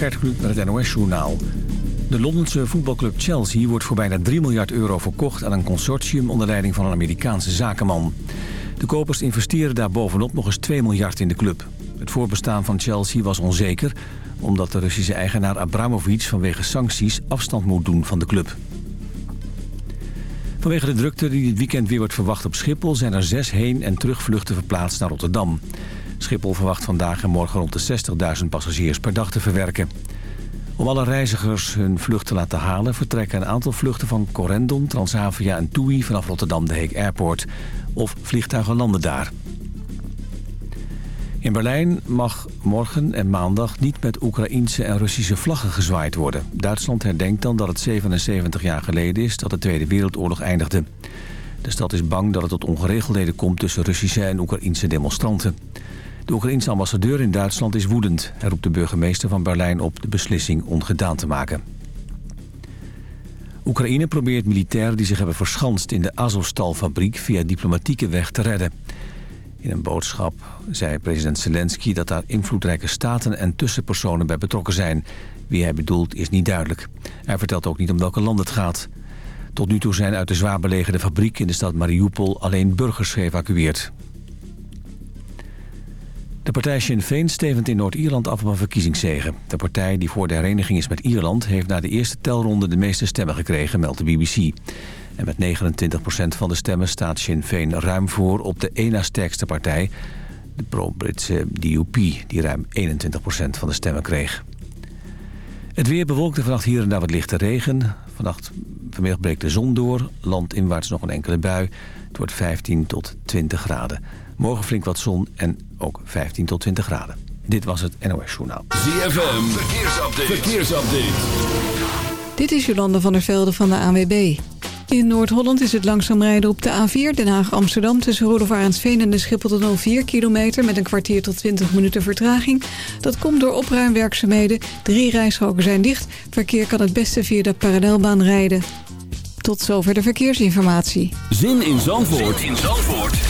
Met het NOS-journaal. De Londense voetbalclub Chelsea wordt voor bijna 3 miljard euro verkocht... aan een consortium onder leiding van een Amerikaanse zakenman. De kopers investeren daar bovenop nog eens 2 miljard in de club. Het voorbestaan van Chelsea was onzeker... omdat de Russische eigenaar Abramovic vanwege sancties afstand moet doen van de club. Vanwege de drukte die dit weekend weer wordt verwacht op Schiphol... zijn er zes heen- en terugvluchten verplaatst naar Rotterdam. Schiphol verwacht vandaag en morgen rond de 60.000 passagiers per dag te verwerken. Om alle reizigers hun vlucht te laten halen... vertrekken een aantal vluchten van Corendon, Transavia en TUI... vanaf Rotterdam de Heek Airport. Of vliegtuigen landen daar. In Berlijn mag morgen en maandag niet met Oekraïense en Russische vlaggen gezwaaid worden. Duitsland herdenkt dan dat het 77 jaar geleden is dat de Tweede Wereldoorlog eindigde. De stad is bang dat het tot ongeregeldheden komt tussen Russische en Oekraïense demonstranten. De Oekraïense ambassadeur in Duitsland is woedend. Hij roept de burgemeester van Berlijn op de beslissing ongedaan te maken. Oekraïne probeert militairen die zich hebben verschanst in de Azovstal-fabriek via diplomatieke weg te redden. In een boodschap zei president Zelensky dat daar invloedrijke staten en tussenpersonen bij betrokken zijn. Wie hij bedoelt is niet duidelijk. Hij vertelt ook niet om welke land het gaat. Tot nu toe zijn uit de zwaar belegerde fabriek in de stad Mariupol alleen burgers geëvacueerd. De partij Sinn Féin stevend in Noord-Ierland af op een verkiezingszegen. De partij die voor de hereniging is met Ierland... heeft na de eerste telronde de meeste stemmen gekregen, meldt de BBC. En met 29% van de stemmen staat Sinn Féin ruim voor op de ena sterkste partij... de pro-Britse DUP, die ruim 21% van de stemmen kreeg. Het weer bewolkte vannacht hier en daar wat lichte regen. Vannacht, vanmiddag breekt de zon door. Landinwaarts nog een enkele bui. Het wordt 15 tot 20 graden. Morgen flink wat zon en ook 15 tot 20 graden. Dit was het NOS Journaal. ZFM, verkeersupdate. verkeersupdate. Dit is Jolande van der Velde van de ANWB. In Noord-Holland is het langzaam rijden op de A4 Den Haag-Amsterdam... tussen Rudolf Arendsveen en de Schiphol 04 kilometer... met een kwartier tot 20 minuten vertraging. Dat komt door opruimwerkzaamheden. Drie rijstroken zijn dicht. Verkeer kan het beste via de parallelbaan rijden. Tot zover de verkeersinformatie. Zin in Zandvoort, zin in Zandvoort.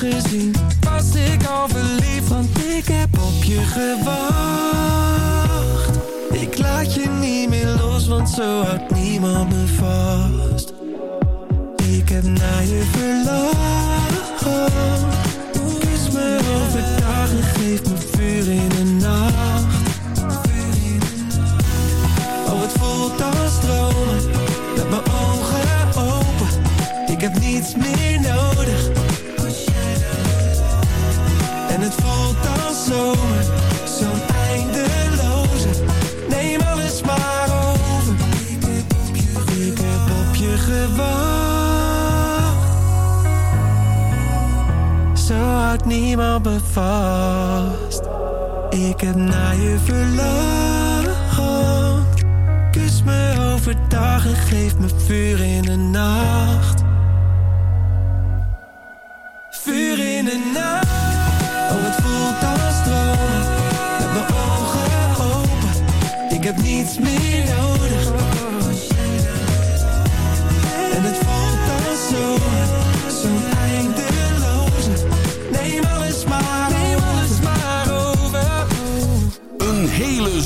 Was ik al verliefd Want ik heb op je gewacht. Ik laat je niet meer los Want zo houdt niemand me vast. Ik heb naar je verlangd. Kus me overdag en geef me vuur in niemand me Ik heb naar je verlangd Kus me overdag en geef me vuur in de nacht. Vuur in de nacht. Oh, het voelt als dromen Met mijn ogen open. Ik heb niets meer nodig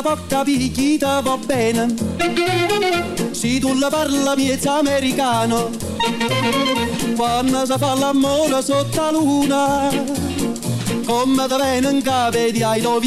Da poca picchita va bene. Se tu la parla miezza americano. Quando si fa l'amore sotto la luna Come da bene di I love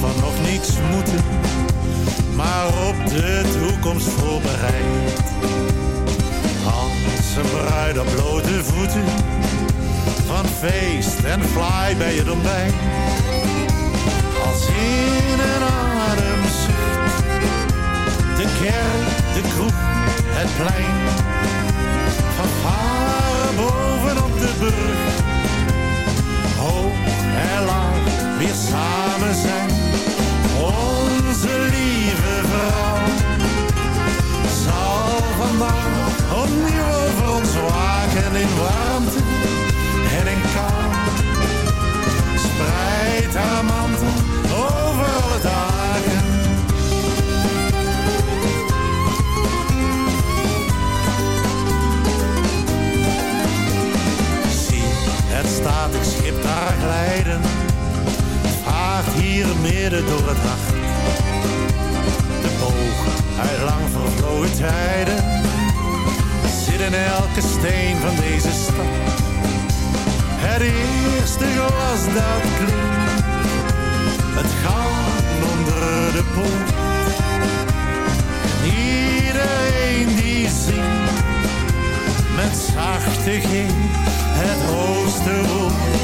Van nog niets moeten, maar op de toekomst voorbereid. Als een bruid op blote voeten, van feest en fly bij het ontbijt. Als in een ademzucht, de kerk, de kroeg, het plein van varen bovenop de brug. Hoog en laag weer samen zijn. Onze lieve vrouw zal vandaag opnieuw over ons waken in warmte en in kou. Spreid haar mantel over alle dagen. Het statig schip daar glijden, hier midden door het nacht. De boog uit lang vervlogen tijden, zit in elke steen van deze stad. Het eerste glas dat klinkt, het goud onder de poort. Iedereen die zingt met zachte G het hoogste woord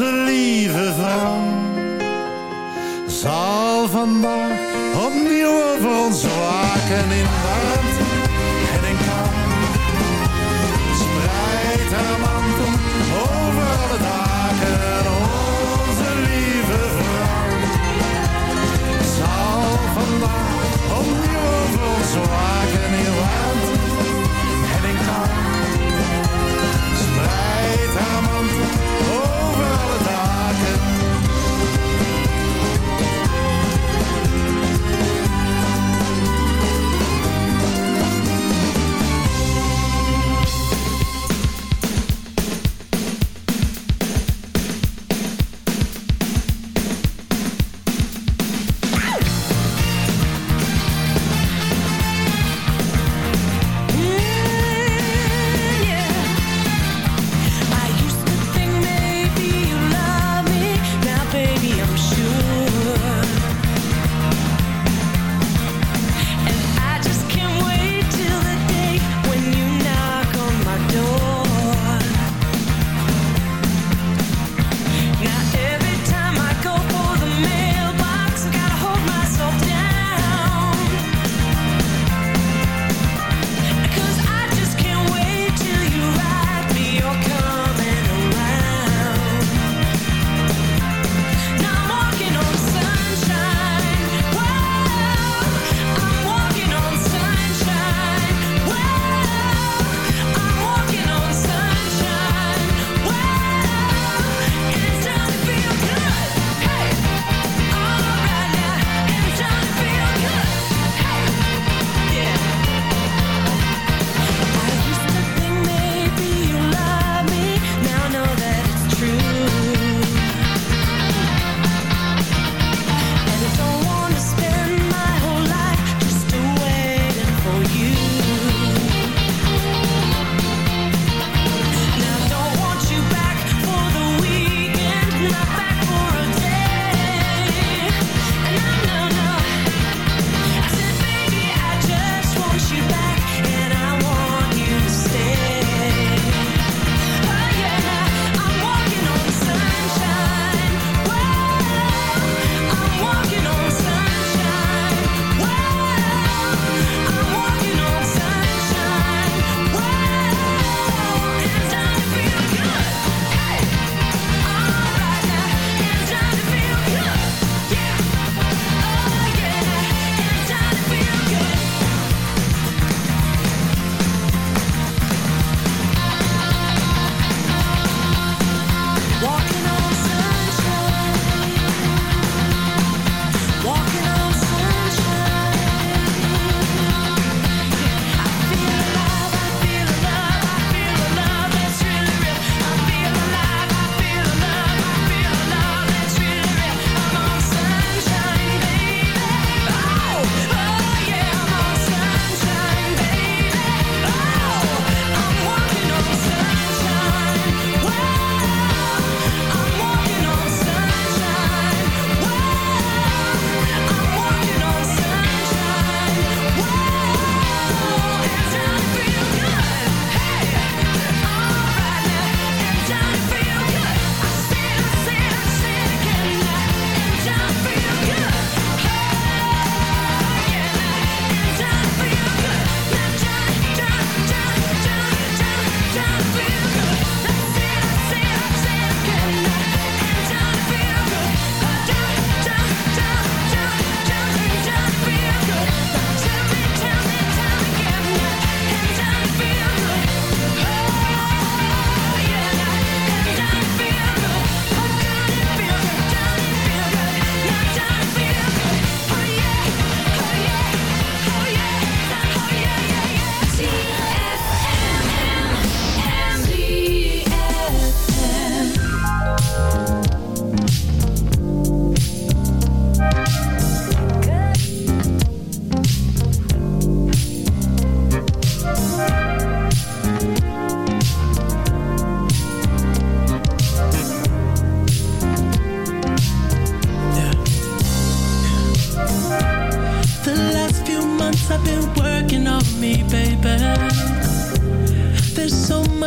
Onze lieve vrouw zal vandaag opnieuw over ons waken in warmte en in kou. Spreid haar mantel over alle dagen, onze lieve vrouw. Zal vandaag opnieuw over ons waken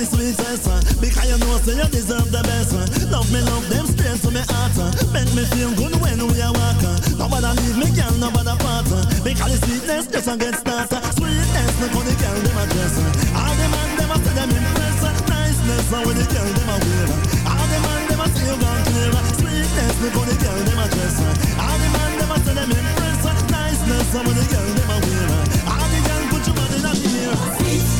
the sweetest Because you know so you deserve the best Love me, love them straight to me heart uh. Make me feel good when we are walking. Nobody leave me, girl, nobody part uh. Because the sweetness just a get started. Sweetness, look how the girl them a dress uh. All the man them a say them impress Niceness, how the girl them a wear All the man them a say you gone clear Sweetness, look how the girl them a dress All the man them a say them impress Niceness, how the girl them a wear All the girl put your body in the mirror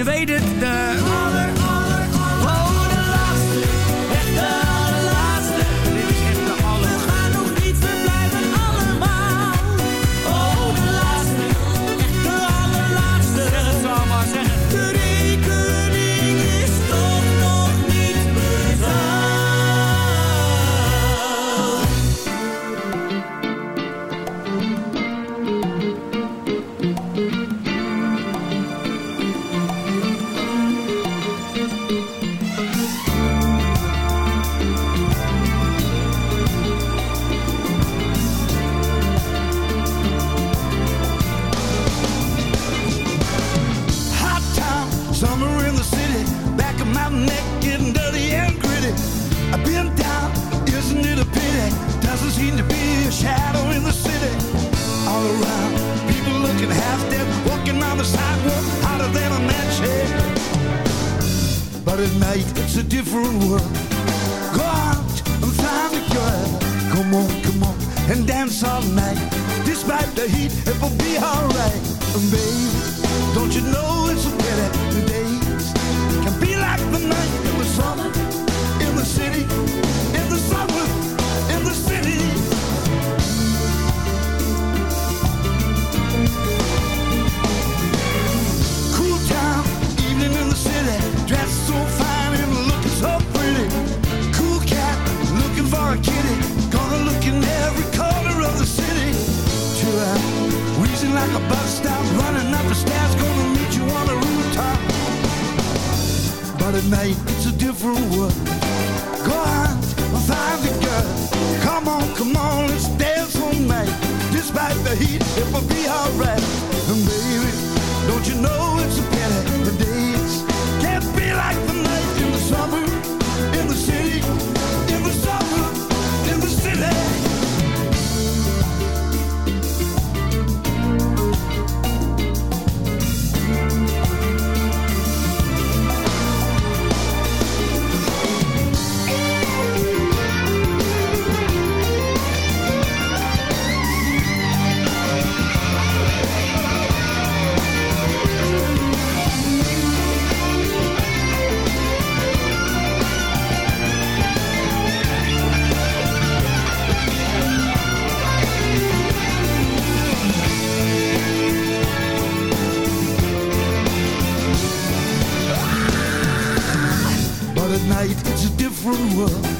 Je weet het, de be alright, baby. Don't you know? mate, it's a different world. Go on, find a girl. Come on, come on, let's dance all night. Despite the heat, it will be alright. And baby, don't you know it's a pity the days can't be like the night in the summer in the city. different world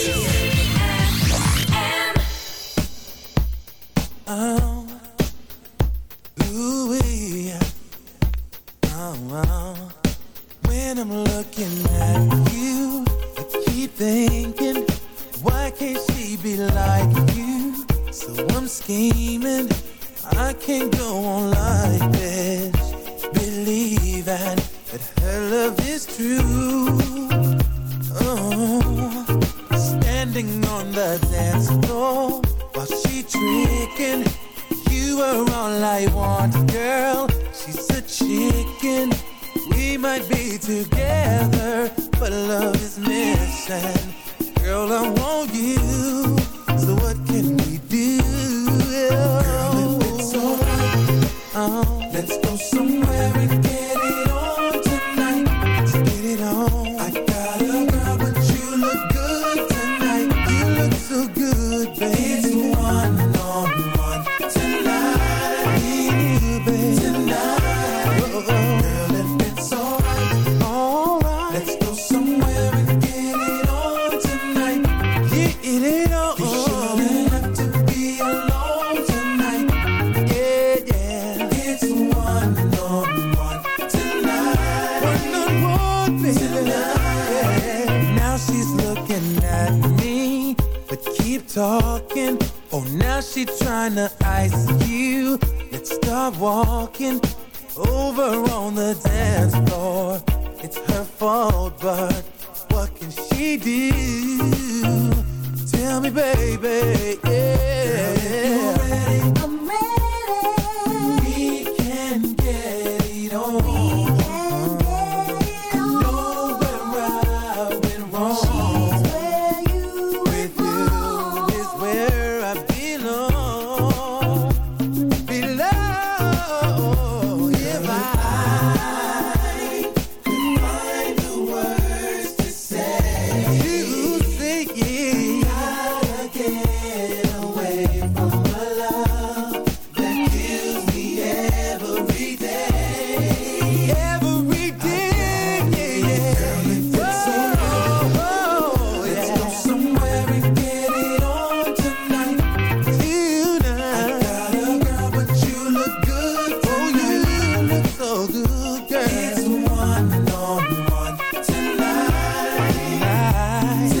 Let's go somewhere side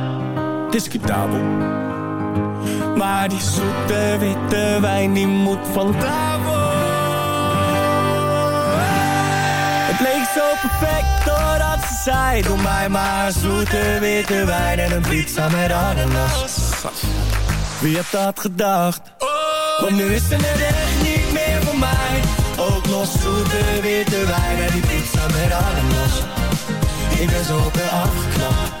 discutabel. Maar die zoete witte wijn die moet van tafel. Het leek zo perfect doordat ze zei Doe mij maar zoete witte wijn en een pizza met ananas Wie had dat gedacht? Want nu is net echt niet meer voor mij Ook nog zoete witte wijn en die pizza met ananas ik ben zo op afgeknapt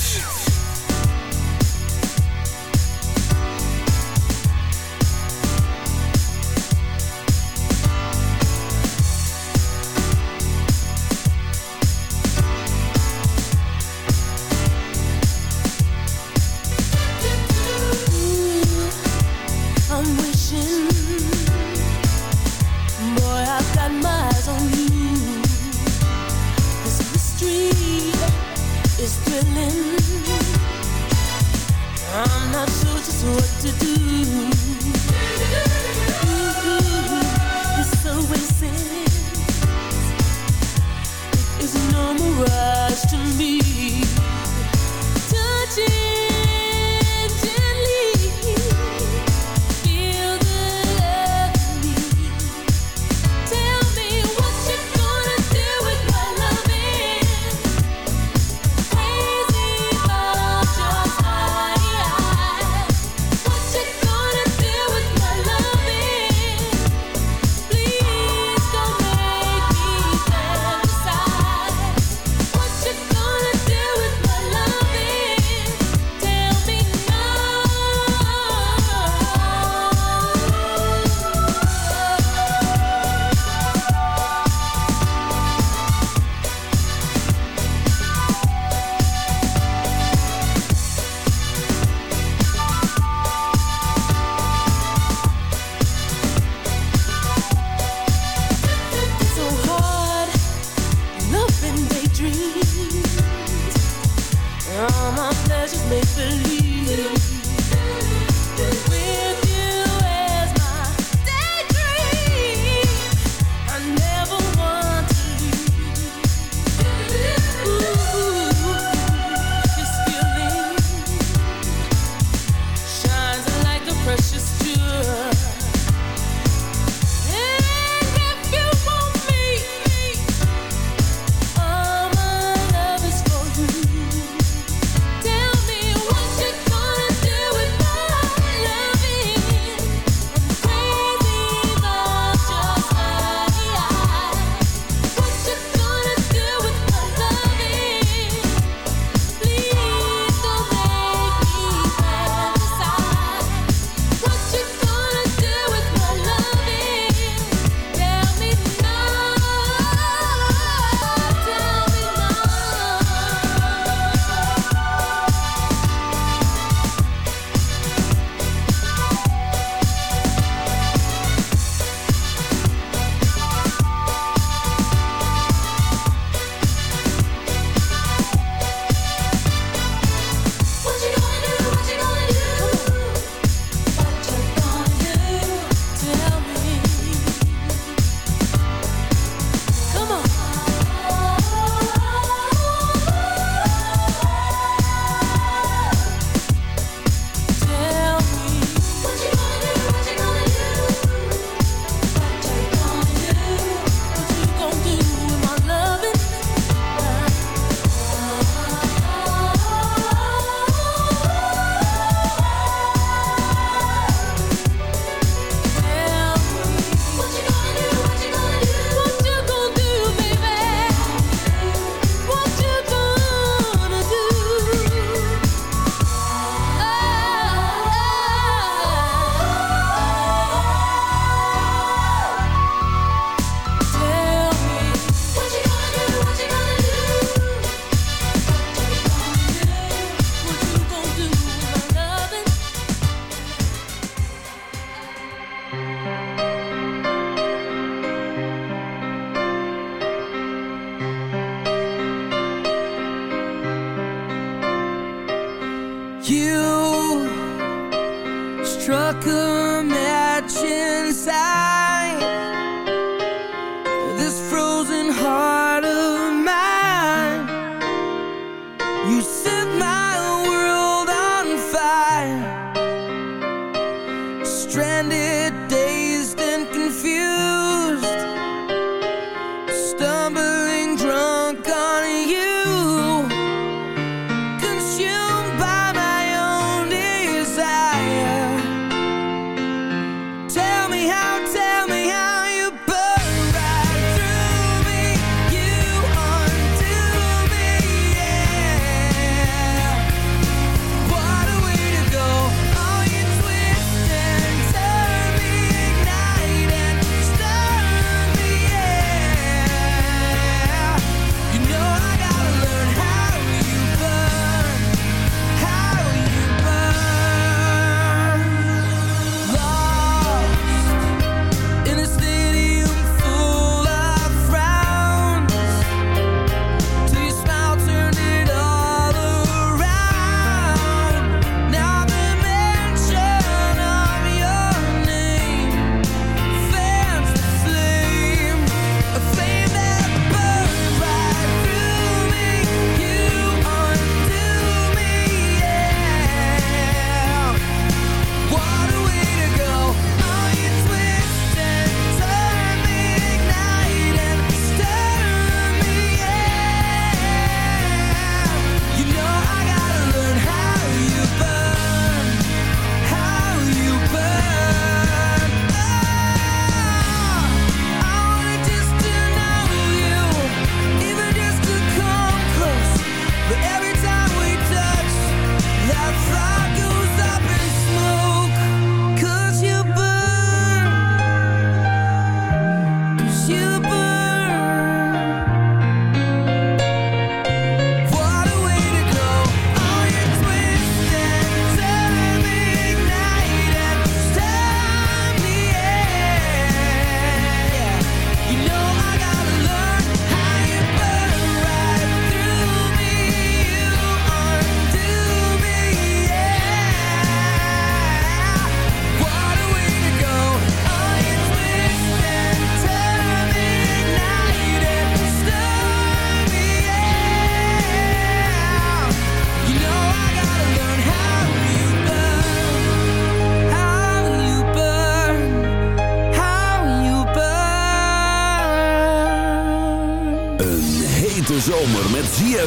en